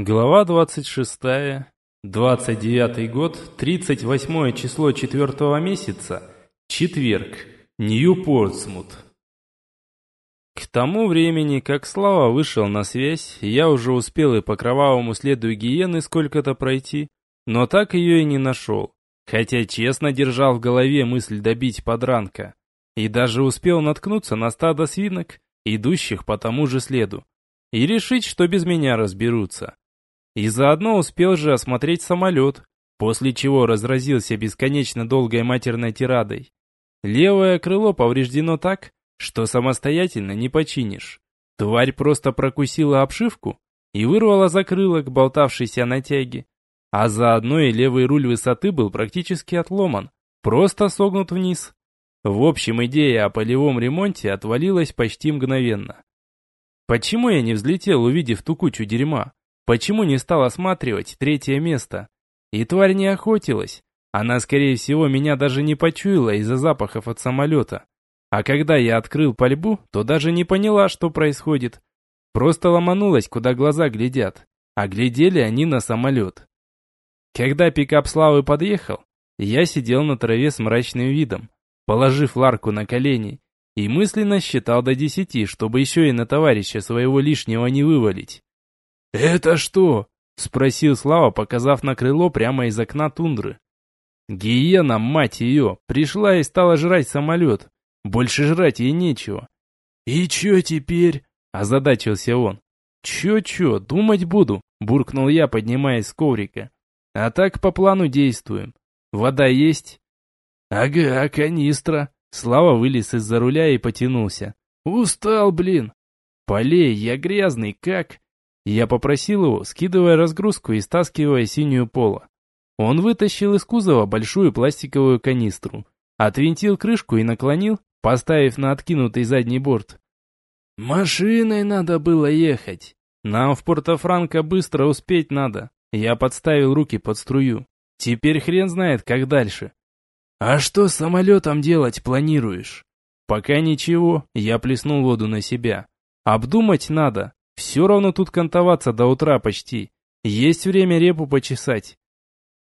Глава 26. 29 год, 38 число 4 месяца, четверг, Нью-Портсмут. К тому времени, как Слава вышел на связь, я уже успел и по кровавому следу гиены сколько-то пройти, но так ее и не нашел, хотя честно держал в голове мысль добить подранка, и даже успел наткнуться на стадо свинок, идущих по тому же следу, и решить, что без меня разберутся. И заодно успел же осмотреть самолет, после чего разразился бесконечно долгой матерной тирадой. Левое крыло повреждено так, что самостоятельно не починишь. Тварь просто прокусила обшивку и вырвала закрылок, болтавшийся на тяге. А заодно и левый руль высоты был практически отломан, просто согнут вниз. В общем, идея о полевом ремонте отвалилась почти мгновенно. Почему я не взлетел, увидев ту кучу дерьма? Почему не стал осматривать третье место? И тварь не охотилась. Она, скорее всего, меня даже не почуяла из-за запахов от самолета. А когда я открыл пальбу, то даже не поняла, что происходит. Просто ломанулась, куда глаза глядят. А глядели они на самолет. Когда пикап Славы подъехал, я сидел на траве с мрачным видом, положив ларку на колени, и мысленно считал до десяти, чтобы еще и на товарища своего лишнего не вывалить. «Это что?» — спросил Слава, показав на крыло прямо из окна тундры. «Гиена, мать ее, пришла и стала жрать самолет. Больше жрать ей нечего». «И че теперь?» — озадачился он. «Че-че, думать буду», — буркнул я, поднимаясь с коврика. «А так по плану действуем. Вода есть?» «Ага, канистра». Слава вылез из-за руля и потянулся. «Устал, блин». «Полей, я грязный, как?» Я попросил его, скидывая разгрузку и стаскивая синюю поло. Он вытащил из кузова большую пластиковую канистру, отвинтил крышку и наклонил, поставив на откинутый задний борт. «Машиной надо было ехать. Нам в Порто-Франко быстро успеть надо». Я подставил руки под струю. Теперь хрен знает, как дальше. «А что с самолетом делать планируешь?» «Пока ничего», я плеснул воду на себя. «Обдумать надо. Все равно тут кантоваться до утра почти. Есть время репу почесать.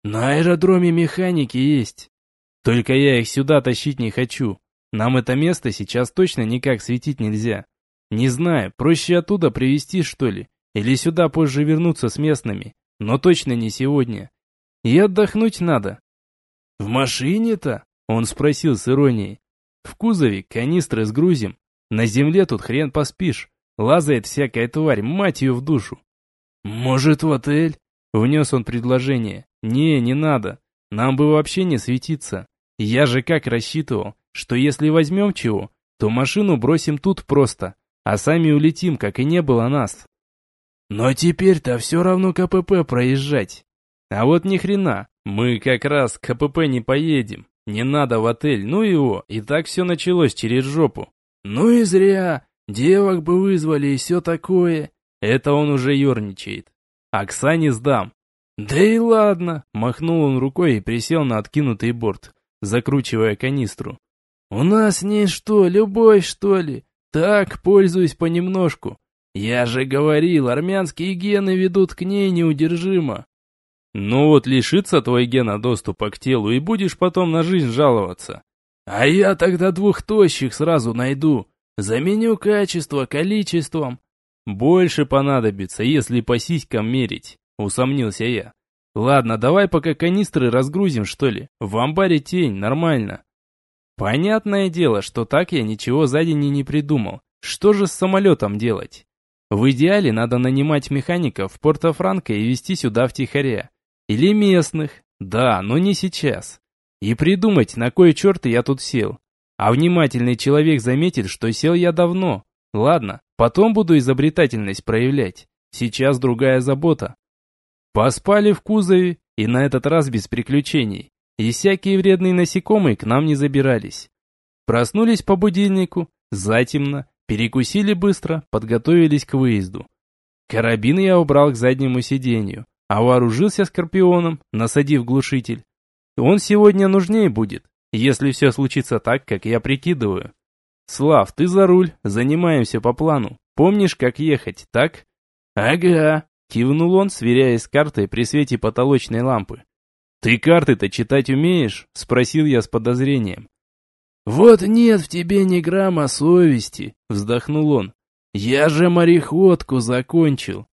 На аэродроме механики есть. Только я их сюда тащить не хочу. Нам это место сейчас точно никак светить нельзя. Не знаю, проще оттуда привезти что ли? Или сюда позже вернуться с местными. Но точно не сегодня. И отдохнуть надо. В машине-то? Он спросил с иронией. В кузове канистры сгрузим. На земле тут хрен поспишь. Лазает всякая тварь, мать ее в душу. Может, в отель? Внес он предложение. Не, не надо. Нам бы вообще не светиться. Я же как рассчитывал, что если возьмем чего, то машину бросим тут просто, а сами улетим, как и не было нас. Но теперь-то все равно КПП проезжать. А вот ни хрена, мы как раз к КПП не поедем. Не надо в отель, ну его, и так все началось через жопу. Ну и зря. Девок бы вызвали и все такое. Это он уже ерничает. Оксане сдам. Да и ладно, махнул он рукой и присел на откинутый борт, закручивая канистру. У нас не что, любовь что ли? Так, пользуюсь понемножку. Я же говорил, армянские гены ведут к ней неудержимо. Ну вот лишится твой гена доступа к телу и будешь потом на жизнь жаловаться. А я тогда двух тощих сразу найду. Заменю качество количеством. Больше понадобится, если по сиськам мерить, усомнился я. Ладно, давай пока канистры разгрузим, что ли. В амбаре тень, нормально. Понятное дело, что так я ничего за день и не придумал. Что же с самолетом делать? В идеале надо нанимать механиков в Порто-Франко и везти сюда втихаря. Или местных. Да, но не сейчас. И придумать, на кой черт я тут сел. А внимательный человек заметит, что сел я давно. Ладно, потом буду изобретательность проявлять. Сейчас другая забота. Поспали в кузове, и на этот раз без приключений. И всякие вредные насекомые к нам не забирались. Проснулись по будильнику, затемно, перекусили быстро, подготовились к выезду. Карабин я убрал к заднему сиденью, а вооружился скорпионом, насадив глушитель. Он сегодня нужнее будет, если все случится так, как я прикидываю. Слав, ты за руль, занимаемся по плану. Помнишь, как ехать, так? Ага. Кивнул он, сверяясь с картой при свете потолочной лампы. «Ты карты-то читать умеешь?» – спросил я с подозрением. «Вот нет в тебе ни грамма совести», – вздохнул он. «Я же мореходку закончил».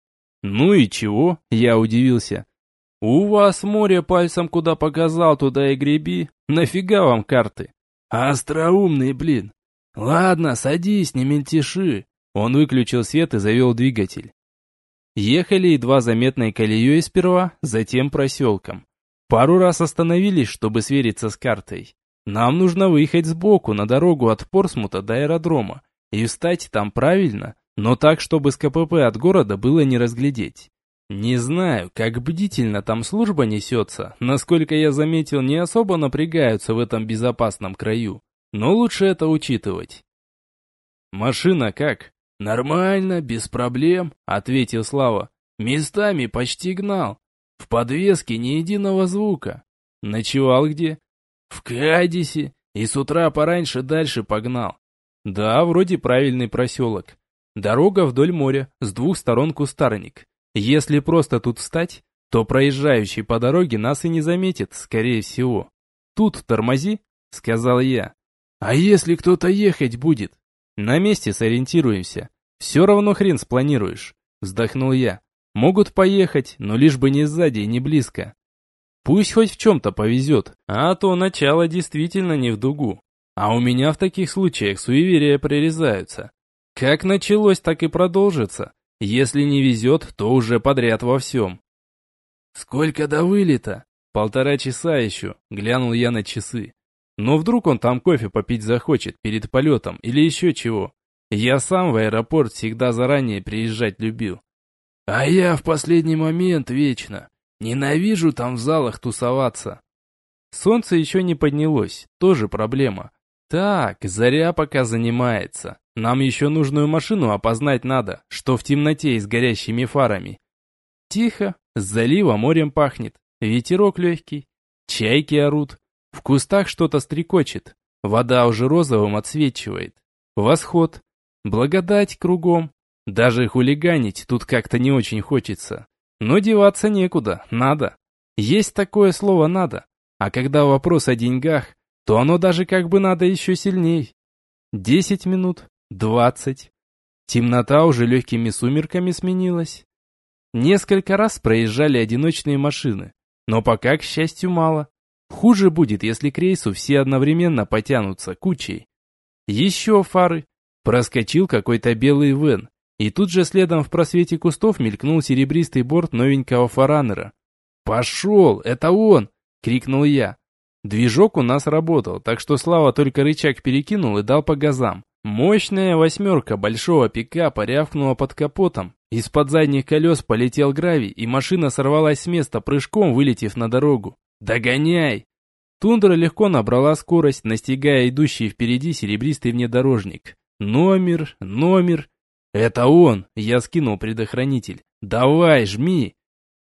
«Ну и чего?» – я удивился. «У вас море пальцем куда показал, туда и греби. Нафига вам карты?» «Остроумный, блин. Ладно, садись, не мельтеши». Он выключил свет и завел двигатель. Ехали едва заметной колеей сперва, затем проселком. Пару раз остановились, чтобы свериться с картой. Нам нужно выехать сбоку на дорогу от Порсмута до аэродрома и встать там правильно, но так, чтобы с КПП от города было не разглядеть. Не знаю, как бдительно там служба несется, насколько я заметил, не особо напрягаются в этом безопасном краю, но лучше это учитывать. «Машина как?» «Нормально, без проблем», — ответил Слава. «Местами почти гнал. В подвеске ни единого звука. Ночевал где?» «В Кадисе. И с утра пораньше дальше погнал». «Да, вроде правильный проселок. Дорога вдоль моря, с двух сторон кустарник. Если просто тут встать, то проезжающий по дороге нас и не заметит, скорее всего. Тут тормози, сказал я. А если кто-то ехать будет? На месте сориентируемся. Все равно хрен спланируешь, вздохнул я. Могут поехать, но лишь бы не сзади и не близко. Пусть хоть в чем-то повезет, а то начало действительно не в дугу. А у меня в таких случаях суеверия прорезаются. Как началось, так и продолжится. Если не везет, то уже подряд во всем. «Сколько до вылета?» «Полтора часа еще», — глянул я на часы. «Но вдруг он там кофе попить захочет перед полетом или еще чего. Я сам в аэропорт всегда заранее приезжать любил». «А я в последний момент вечно. Ненавижу там в залах тусоваться». Солнце еще не поднялось, тоже проблема. Так, заря пока занимается. Нам еще нужную машину опознать надо, что в темноте и с горящими фарами. Тихо, с залива морем пахнет, ветерок легкий, чайки орут, в кустах что-то стрекочет, вода уже розовым отсвечивает. Восход, благодать кругом, даже хулиганить тут как-то не очень хочется. Но деваться некуда, надо. Есть такое слово «надо», а когда вопрос о деньгах, то оно даже как бы надо еще сильней. Десять минут, двадцать. Темнота уже легкими сумерками сменилась. Несколько раз проезжали одиночные машины, но пока, к счастью, мало. Хуже будет, если к рейсу все одновременно потянутся кучей. Еще фары. Проскочил какой-то белый вен, и тут же следом в просвете кустов мелькнул серебристый борт новенького фаранера. «Пошел! Это он!» — крикнул я. Движок у нас работал, так что Слава только рычаг перекинул и дал по газам. Мощная восьмерка большого пикапа рявкнула под капотом. Из-под задних колес полетел гравий, и машина сорвалась с места прыжком, вылетев на дорогу. «Догоняй!» Тундра легко набрала скорость, настигая идущий впереди серебристый внедорожник. «Номер, номер!» «Это он!» — я скинул предохранитель. «Давай, жми!»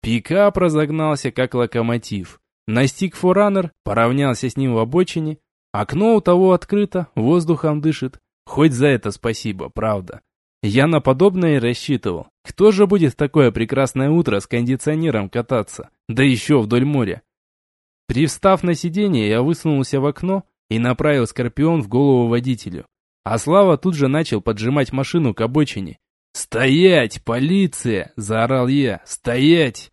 Пикап разогнался, как локомотив. Настиг форанер, поравнялся с ним в обочине. Окно у того открыто, воздухом дышит. Хоть за это спасибо, правда. Я на подобное и рассчитывал. Кто же будет в такое прекрасное утро с кондиционером кататься? Да еще вдоль моря. Привстав на сиденье, я высунулся в окно и направил скорпион в голову водителю. А Слава тут же начал поджимать машину к обочине. «Стоять, полиция!» – заорал я. «Стоять!»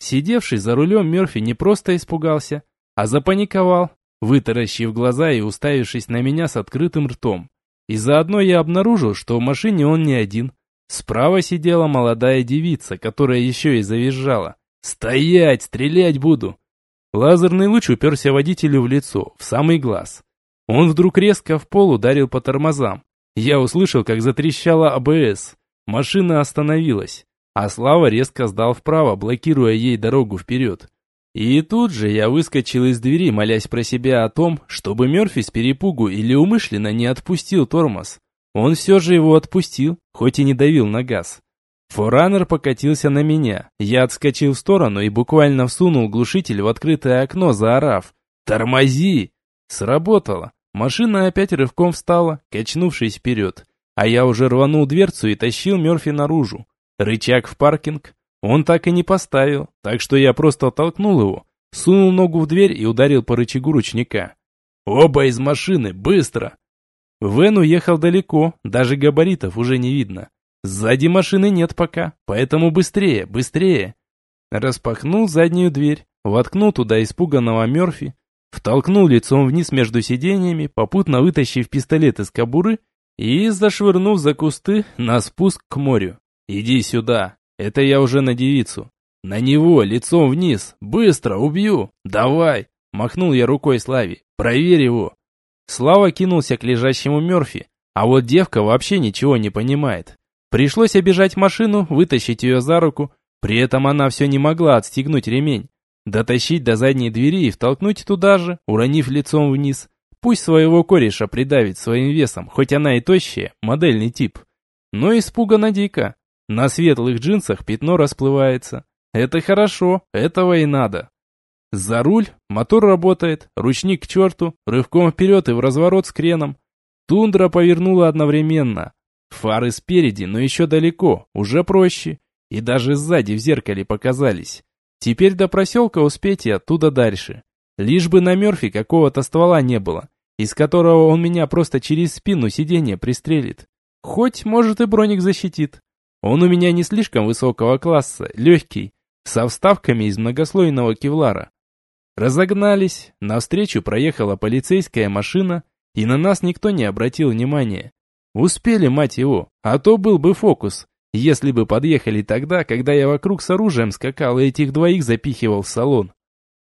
Сидевший за рулем Мерфи не просто испугался, а запаниковал, вытаращив глаза и уставившись на меня с открытым ртом. И заодно я обнаружил, что в машине он не один. Справа сидела молодая девица, которая еще и завизжала. «Стоять! Стрелять буду!» Лазерный луч уперся водителю в лицо, в самый глаз. Он вдруг резко в пол ударил по тормозам. Я услышал, как затрещала АБС. Машина остановилась, а Слава резко сдал вправо, блокируя ей дорогу вперед. И тут же я выскочил из двери, молясь про себя о том, чтобы Мерфи с перепугу или умышленно не отпустил тормоз. Он все же его отпустил, хоть и не давил на газ. Форанер покатился на меня. Я отскочил в сторону и буквально всунул глушитель в открытое окно, заорав «Тормози!». Сработало. Машина опять рывком встала, качнувшись вперед. А я уже рванул дверцу и тащил Мерфи наружу. Рычаг в паркинг. Он так и не поставил, так что я просто толкнул его, сунул ногу в дверь и ударил по рычагу ручника. Оба из машины, быстро! Вен уехал далеко, даже габаритов уже не видно. Сзади машины нет пока, поэтому быстрее, быстрее. Распахнул заднюю дверь, воткнул туда испуганного Мерфи, втолкнул лицом вниз между сиденьями, попутно вытащив пистолет из кобуры и зашвырнув за кусты на спуск к морю. «Иди сюда!» Это я уже на девицу. «На него, лицом вниз! Быстро, убью! Давай!» Махнул я рукой Славе. «Проверь его!» Слава кинулся к лежащему Мерфи, а вот девка вообще ничего не понимает. Пришлось обижать машину, вытащить ее за руку, при этом она все не могла отстегнуть ремень, дотащить до задней двери и втолкнуть туда же, уронив лицом вниз. Пусть своего кореша придавит своим весом, хоть она и тощая, модельный тип. Но испуганно дико. На светлых джинсах пятно расплывается. Это хорошо, этого и надо. За руль, мотор работает, ручник к черту, рывком вперед и в разворот с креном. Тундра повернула одновременно. Фары спереди, но еще далеко, уже проще. И даже сзади в зеркале показались. Теперь до проселка успеть и оттуда дальше. Лишь бы на Мерфи какого-то ствола не было, из которого он меня просто через спину сиденья пристрелит. Хоть, может, и броник защитит. Он у меня не слишком высокого класса, легкий, со вставками из многослойного кевлара. Разогнались, навстречу проехала полицейская машина, и на нас никто не обратил внимания. Успели, мать его, а то был бы фокус, если бы подъехали тогда, когда я вокруг с оружием скакал и этих двоих запихивал в салон.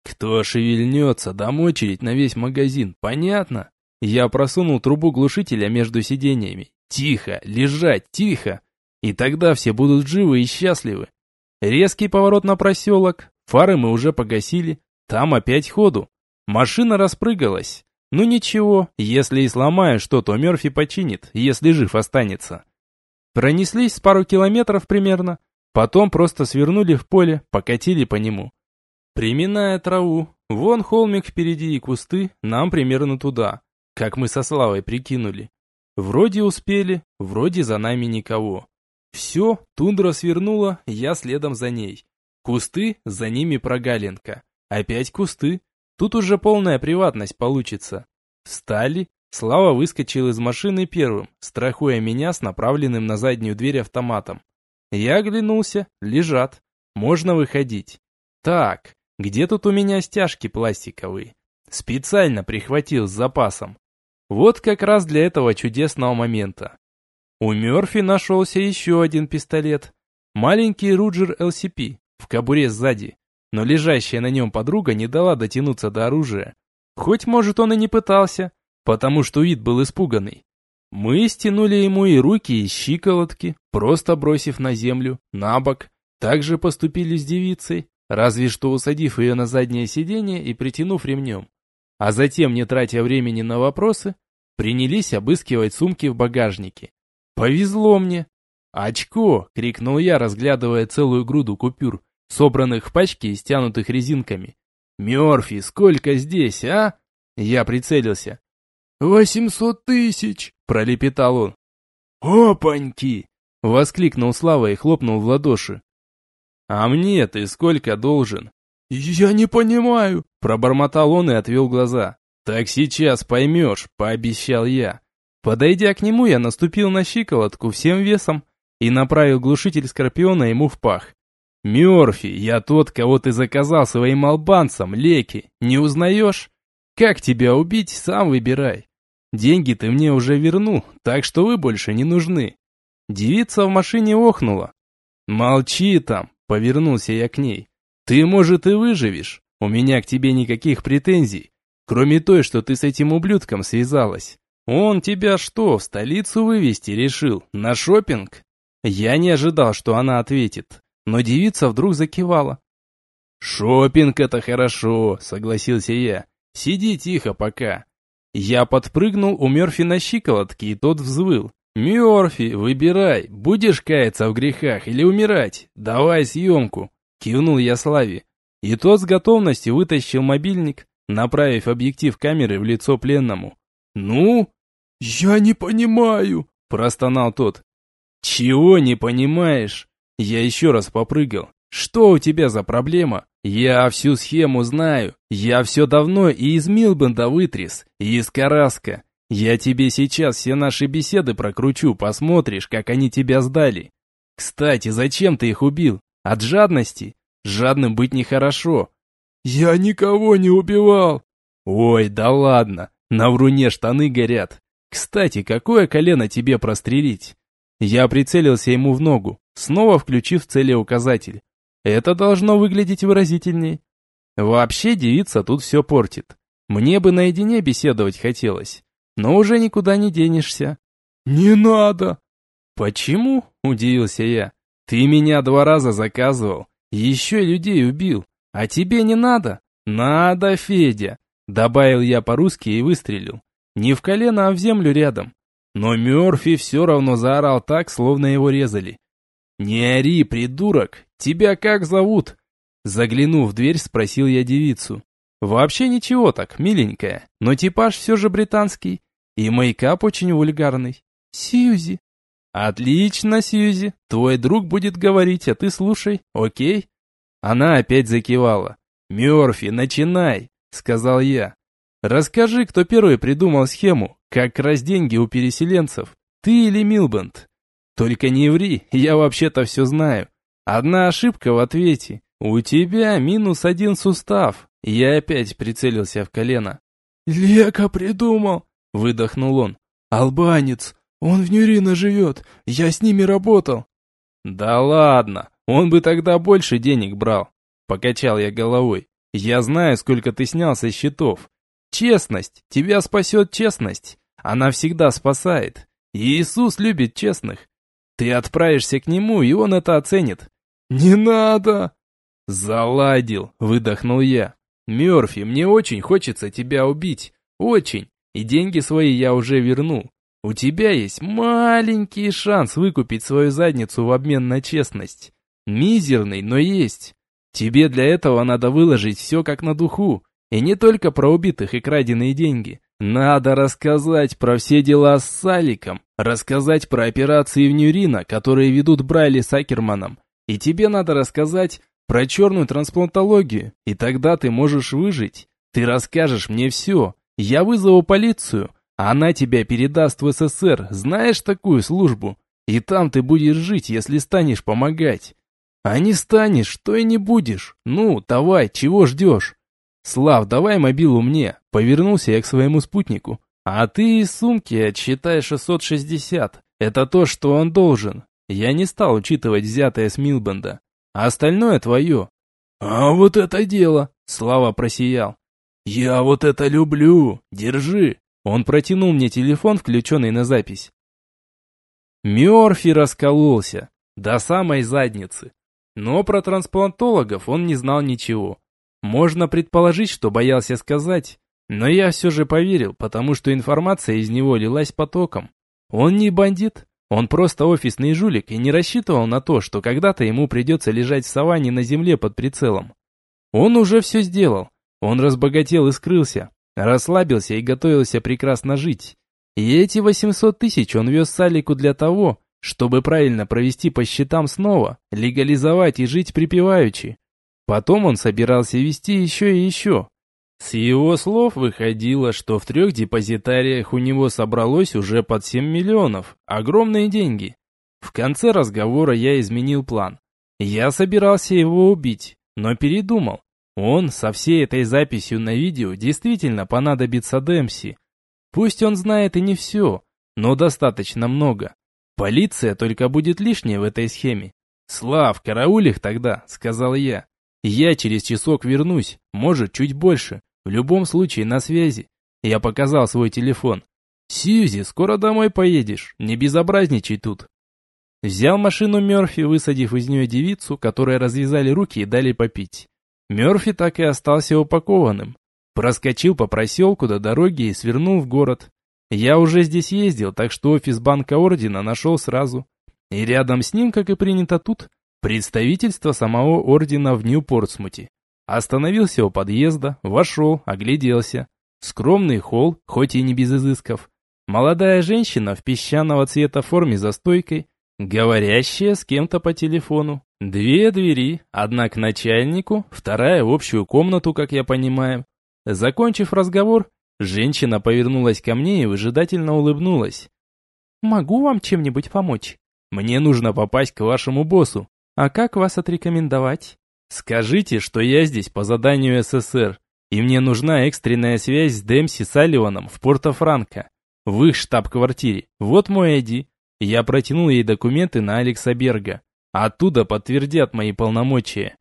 Кто шевельнется, дам очередь на весь магазин, понятно? Я просунул трубу глушителя между сиденьями. Тихо, лежать, тихо. И тогда все будут живы и счастливы. Резкий поворот на проселок, фары мы уже погасили, там опять ходу. Машина распрыгалась. Ну ничего, если и сломаю что, то Мерфи починит, если жив останется. Пронеслись с пару километров примерно, потом просто свернули в поле, покатили по нему. Приминая траву, вон холмик впереди и кусты, нам примерно туда, как мы со Славой прикинули. Вроде успели, вроде за нами никого. Все, тундра свернула, я следом за ней. Кусты, за ними прогалинка. Опять кусты. Тут уже полная приватность получится. Встали. Слава выскочил из машины первым, страхуя меня с направленным на заднюю дверь автоматом. Я оглянулся. Лежат. Можно выходить. Так, где тут у меня стяжки пластиковые? Специально прихватил с запасом. Вот как раз для этого чудесного момента. У Мёрфи нашелся еще один пистолет. Маленький Руджер ЛСП в кобуре сзади. Но лежащая на нем подруга не дала дотянуться до оружия. Хоть, может, он и не пытался, потому что вид был испуганный. Мы стянули ему и руки, и щиколотки, просто бросив на землю, на бок. Также поступили с девицей, разве что усадив ее на заднее сиденье и притянув ремнем. А затем, не тратя времени на вопросы, принялись обыскивать сумки в багажнике. Повезло мне. «Очко!» — крикнул я, разглядывая целую груду купюр, собранных в пачке и стянутых резинками. «Мёрфи, сколько здесь, а?» Я прицелился. «Восемьсот тысяч!» — пролепетал он. «Опаньки!» — воскликнул Слава и хлопнул в ладоши. «А мне ты сколько должен?» «Я не понимаю!» — пробормотал он и отвел глаза. «Так сейчас поймешь», — пообещал я. Подойдя к нему, я наступил на щиколотку всем весом и направил глушитель Скорпиона ему в пах. «Мёрфи, я тот, кого ты заказал своим албанцам, Леки, не узнаешь? Как тебя убить, сам выбирай. Деньги ты мне уже вернул, так что вы больше не нужны». Девица в машине охнула. «Молчи там», — повернулся я к ней. «Ты, может, и выживешь. У меня к тебе никаких претензий, кроме той, что ты с этим ублюдком связалась. Он тебя что, в столицу вывести решил? На шопинг? Я не ожидал, что она ответит, но девица вдруг закивала. Шопинг это хорошо, согласился я. Сиди тихо пока. Я подпрыгнул у Мёрфи на щиколотке, и тот взвыл. «Мёрфи, выбирай, будешь каяться в грехах или умирать? Давай съемку!» Кивнул я Славе. И тот с готовностью вытащил мобильник, направив объектив камеры в лицо пленному. «Ну?» «Я не понимаю», – простонал тот. «Чего не понимаешь?» Я еще раз попрыгал. Что у тебя за проблема? Я всю схему знаю. Я все давно и из Милбенда вытряс, и из Караска. Я тебе сейчас все наши беседы прокручу, посмотришь, как они тебя сдали. Кстати, зачем ты их убил? От жадности? Жадным быть нехорошо. Я никого не убивал. Ой, да ладно, на вруне штаны горят. Кстати, какое колено тебе прострелить? Я прицелился ему в ногу, снова включив целеуказатель. Это должно выглядеть выразительней. Вообще девица тут все портит. Мне бы наедине беседовать хотелось, но уже никуда не денешься. «Не надо!» «Почему?» – удивился я. «Ты меня два раза заказывал, еще людей убил, а тебе не надо?» «Надо, Федя!» – добавил я по-русски и выстрелил. Не в колено, а в землю рядом. Но Мёрфи все равно заорал так, словно его резали. «Не ори, придурок! Тебя как зовут?» Заглянув в дверь, спросил я девицу. «Вообще ничего так, миленькая, но типаж все же британский, и мейкап очень вульгарный. Сьюзи». «Отлично, Сьюзи, твой друг будет говорить, а ты слушай, окей?» Она опять закивала. «Мёрфи, начинай!» — сказал я. «Расскажи, кто первый придумал схему, как красть деньги у переселенцев, ты или Милбанд?» Только не ври, я вообще-то все знаю. Одна ошибка в ответе. У тебя минус один сустав. Я опять прицелился в колено. «Лека придумал!» — выдохнул он. «Албанец! Он в Нюрино живет! Я с ними работал!» «Да ладно! Он бы тогда больше денег брал!» Покачал я головой. «Я знаю, сколько ты снял со счетов. Честность! Тебя спасет честность! Она всегда спасает! Иисус любит честных! Ты отправишься к нему, и он это оценит. Не надо! Заладил, выдохнул я. Мёрфи, мне очень хочется тебя убить. Очень. И деньги свои я уже верну. У тебя есть маленький шанс выкупить свою задницу в обмен на честность. Мизерный, но есть. Тебе для этого надо выложить все как на духу. И не только про убитых и краденые деньги. Надо рассказать про все дела с Саликом, рассказать про операции в Нюрина, которые ведут Брайли с Акерманом. И тебе надо рассказать про черную трансплантологию, и тогда ты можешь выжить. Ты расскажешь мне все. Я вызову полицию, а она тебя передаст в СССР, знаешь такую службу? И там ты будешь жить, если станешь помогать. А не станешь, то и не будешь. Ну, давай, чего ждешь? «Слав, давай мобилу мне!» Повернулся я к своему спутнику. «А ты из сумки отсчитай 660. Это то, что он должен. Я не стал учитывать взятое с Милбенда. А остальное твое». «А вот это дело!» Слава просиял. «Я вот это люблю! Держи!» Он протянул мне телефон, включенный на запись. Мёрфи раскололся. До самой задницы. Но про трансплантологов он не знал ничего. Можно предположить, что боялся сказать, но я все же поверил, потому что информация из него лилась потоком. Он не бандит, он просто офисный жулик и не рассчитывал на то, что когда-то ему придется лежать в саванне на земле под прицелом. Он уже все сделал. Он разбогател и скрылся, расслабился и готовился прекрасно жить. И эти 800 тысяч он вез Салику для того, чтобы правильно провести по счетам снова, легализовать и жить припеваючи. Потом он собирался вести еще и еще. С его слов выходило, что в трех депозитариях у него собралось уже под 7 миллионов. Огромные деньги. В конце разговора я изменил план. Я собирался его убить, но передумал. Он со всей этой записью на видео действительно понадобится Дэмси. Пусть он знает и не все, но достаточно много. Полиция только будет лишняя в этой схеме. «Слав, карауль тогда», — сказал я. Я через часок вернусь, может, чуть больше. В любом случае, на связи. Я показал свой телефон. Сьюзи, скоро домой поедешь, не безобразничай тут. Взял машину Мёрфи, высадив из нее девицу, которой развязали руки и дали попить. Мёрфи так и остался упакованным. Проскочил по проселку до дороги и свернул в город. Я уже здесь ездил, так что офис банка Ордена нашел сразу. И рядом с ним, как и принято тут, Представительство самого ордена в Нью-Портсмуте. Остановился у подъезда, вошел, огляделся. Скромный холл, хоть и не без изысков. Молодая женщина в песчаного цвета форме за стойкой, Говорящая с кем-то по телефону. Две двери, одна к начальнику, вторая в общую комнату, как я понимаю. Закончив разговор, женщина повернулась ко мне и выжидательно улыбнулась. «Могу вам чем-нибудь помочь? Мне нужно попасть к вашему боссу. А как вас отрекомендовать?» «Скажите, что я здесь по заданию СССР, и мне нужна экстренная связь с Дэмси Салливаном в Порто-Франко, в их штаб-квартире. Вот мой ID. Я протянул ей документы на Алекса Берга. Оттуда подтвердят мои полномочия.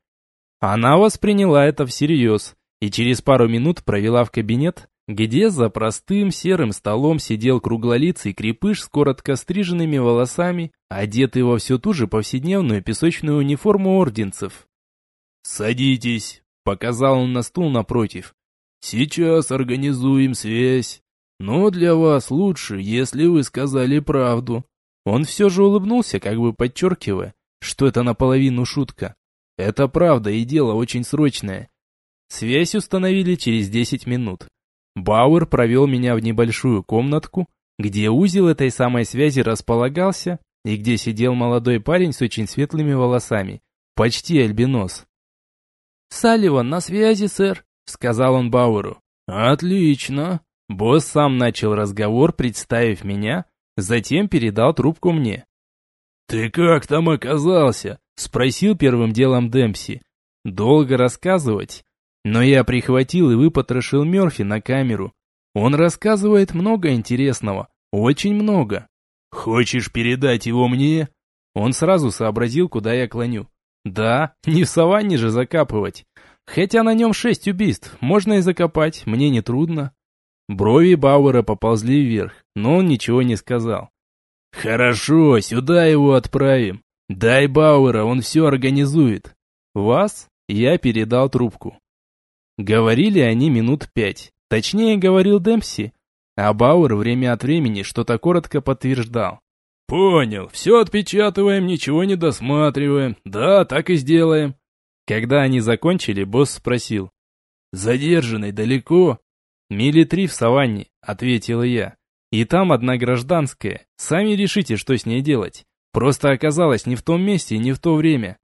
Она восприняла это всерьез и через пару минут провела в кабинет, где за простым серым столом сидел круглолицый крепыш с коротко стриженными волосами, одетый во всю ту же повседневную песочную униформу орденцев. «Садитесь», — показал он на стул напротив. «Сейчас организуем связь. Но для вас лучше, если вы сказали правду. Он все же улыбнулся, как бы подчеркивая, что это наполовину шутка. Это правда и дело очень срочное. Связь установили через 10 минут. Бауэр провел меня в небольшую комнатку, где узел этой самой связи располагался и где сидел молодой парень с очень светлыми волосами, почти альбинос. «Салливан на связи, сэр», — сказал он Бауэру. «Отлично». Босс сам начал разговор, представив меня, Затем передал трубку мне. «Ты как там оказался?» – спросил первым делом Демпси. «Долго рассказывать?» Но я прихватил и выпотрошил Мерфи на камеру. Он рассказывает много интересного, очень много. «Хочешь передать его мне?» Он сразу сообразил, куда я клоню. «Да, не в саванне же закапывать. Хотя на нем шесть убийств, можно и закопать, мне не трудно. Брови Бауэра поползли вверх, но он ничего не сказал. «Хорошо, сюда его отправим. Дай Бауэра, он все организует». «Вас?» Я передал трубку. Говорили они минут пять. Точнее, говорил Демпси. А Бауэр время от времени что-то коротко подтверждал. «Понял, все отпечатываем, ничего не досматриваем. Да, так и сделаем». Когда они закончили, босс спросил. «Задержанный далеко?» «Мили три в саванне», — ответила я. «И там одна гражданская. Сами решите, что с ней делать. Просто оказалась не в том месте и не в то время».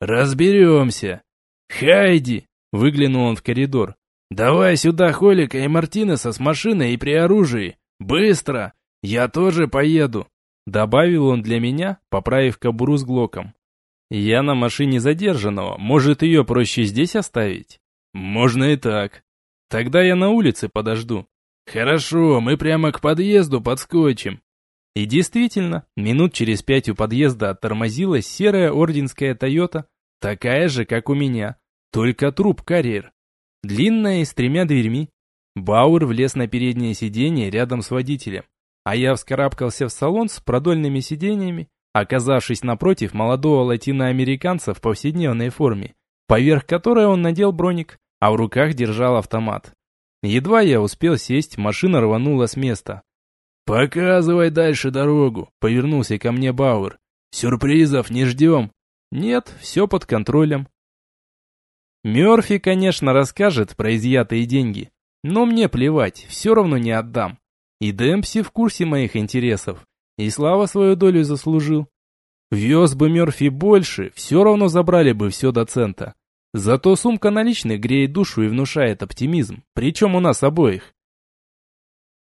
«Разберемся». «Хайди!» — выглянул он в коридор. «Давай сюда Холика и Мартинеса с машиной и при оружии. Быстро! Я тоже поеду!» Добавил он для меня, поправив кобуру с глоком. «Я на машине задержанного. Может, ее проще здесь оставить?» «Можно и так», Тогда я на улице подожду. Хорошо, мы прямо к подъезду подскочим. И действительно, минут через пять у подъезда оттормозилась серая орденская Тойота, такая же, как у меня, только труп карьер. Длинная и с тремя дверьми. Бауэр влез на переднее сиденье рядом с водителем, а я вскарабкался в салон с продольными сиденьями, оказавшись напротив молодого латиноамериканца в повседневной форме, поверх которой он надел броник а в руках держал автомат. Едва я успел сесть, машина рванула с места. «Показывай дальше дорогу», — повернулся ко мне Бауэр. «Сюрпризов не ждем». «Нет, все под контролем». Мерфи, конечно, расскажет про изъятые деньги, но мне плевать, все равно не отдам. И Демпси в курсе моих интересов, и Слава свою долю заслужил. Вез бы Мерфи больше, все равно забрали бы все до цента. Зато сумка наличных греет душу и внушает оптимизм, причем у нас обоих.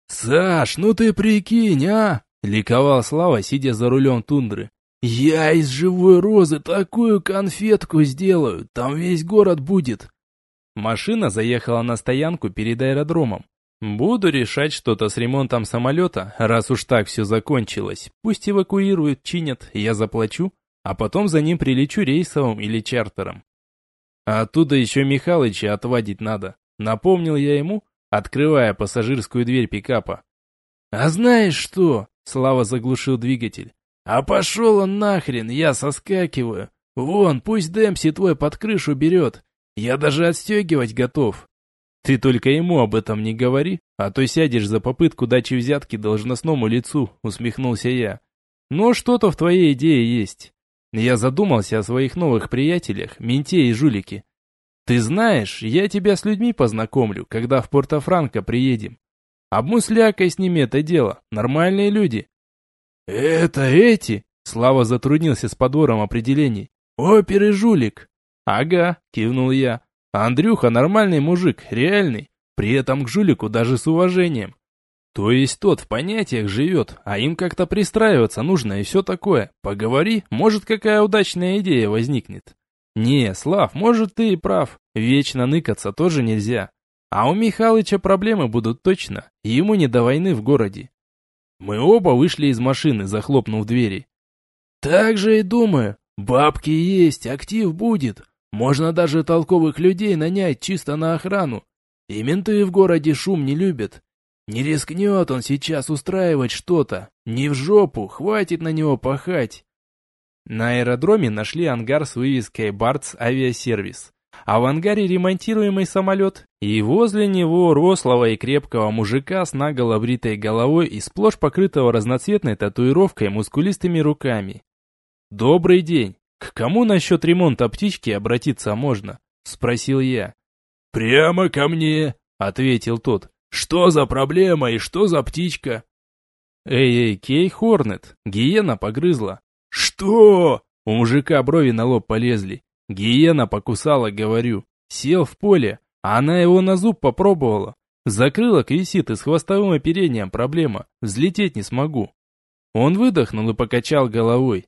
«Саш, ну ты прикинь, а!» — ликовал Слава, сидя за рулем тундры. «Я из живой розы такую конфетку сделаю, там весь город будет!» Машина заехала на стоянку перед аэродромом. Буду решать что-то с ремонтом самолета, раз уж так все закончилось. Пусть эвакуируют, чинят, я заплачу, а потом за ним прилечу рейсовым или чартером. Оттуда еще Михалыча отводить надо. Напомнил я ему, открывая пассажирскую дверь пикапа. «А знаешь что?» — Слава заглушил двигатель. «А пошел он нахрен, я соскакиваю. Вон, пусть Демпси твой под крышу берет. Я даже отстегивать готов». «Ты только ему об этом не говори, а то сядешь за попытку дачи взятки должностному лицу», — усмехнулся я. «Но что-то в твоей идее есть. Я задумался о своих новых приятелях, менте и жулике. Ты знаешь, я тебя с людьми познакомлю, когда в Порто-Франко приедем. Обмуслякай с ними это дело, нормальные люди. Это эти? Слава затруднился с подбором определений. «Опер и жулик!» «Ага», кивнул я. «Андрюха нормальный мужик, реальный, при этом к жулику даже с уважением. То есть тот в понятиях живет, а им как-то пристраиваться нужно и все такое. Поговори, может какая удачная идея возникнет. Не, Слав, может ты и прав, вечно ныкаться тоже нельзя. А у Михалыча проблемы будут точно, ему не до войны в городе. Мы оба вышли из машины, захлопнув двери. Так же и думаю, бабки есть, актив будет. Можно даже толковых людей нанять чисто на охрану. И менты в городе шум не любят. Не рискнет он сейчас устраивать что-то. Не в жопу, хватит на него пахать. На аэродроме нашли ангар с вывеской «Бартс Авиасервис». А в ангаре ремонтируемый самолет, и возле него рослого и крепкого мужика с наголо бритой головой и сплошь покрытого разноцветной татуировкой мускулистыми руками. «Добрый день! К кому насчет ремонта птички обратиться можно?» – спросил я. «Прямо ко мне», — ответил тот. «Что за проблема и что за птичка?» «Эй-эй, Кей Хорнет, гиена погрызла». «Что?» У мужика брови на лоб полезли. Гиена покусала, говорю. Сел в поле, а она его на зуб попробовала. Закрыла висит и с хвостовым оперением проблема. Взлететь не смогу. Он выдохнул и покачал головой.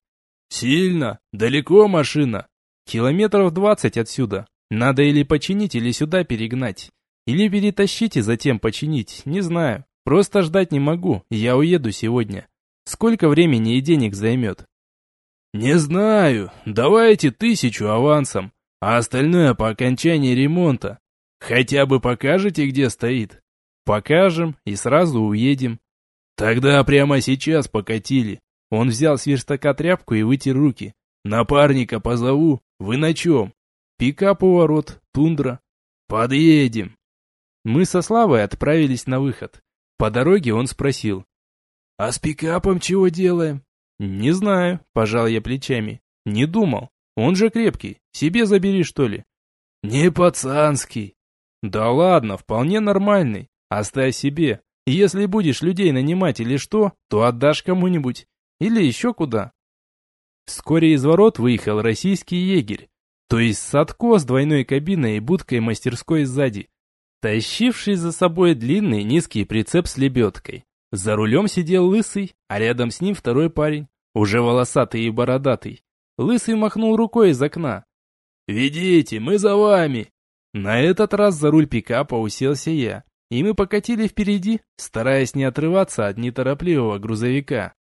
«Сильно? Далеко машина?» «Километров двадцать отсюда. Надо или починить, или сюда перегнать. Или перетащить и затем починить, не знаю. Просто ждать не могу, я уеду сегодня. Сколько времени и денег займет? Не знаю, давайте тысячу авансом, а остальное по окончании ремонта. Хотя бы покажете, где стоит? Покажем и сразу уедем. Тогда прямо сейчас покатили. Он взял с верстака тряпку и вытер руки. Напарника позову, вы на чем? Пикап у ворот, тундра. Подъедем. Мы со Славой отправились на выход. По дороге он спросил. А с пикапом чего делаем? Не знаю, пожал я плечами. Не думал. Он же крепкий. Себе забери, что ли? Не пацанский. Да ладно, вполне нормальный. Оставь себе. Если будешь людей нанимать или что, то отдашь кому-нибудь. Или еще куда. Вскоре из ворот выехал российский егерь. То есть Садко с двойной кабиной и будкой мастерской сзади, тащивший за собой длинный низкий прицеп с лебедкой. За рулем сидел лысый, а рядом с ним второй парень, уже волосатый и бородатый. Лысый махнул рукой из окна. «Ведите, мы за вами!» На этот раз за руль пикапа уселся я, и мы покатили впереди, стараясь не отрываться от неторопливого грузовика.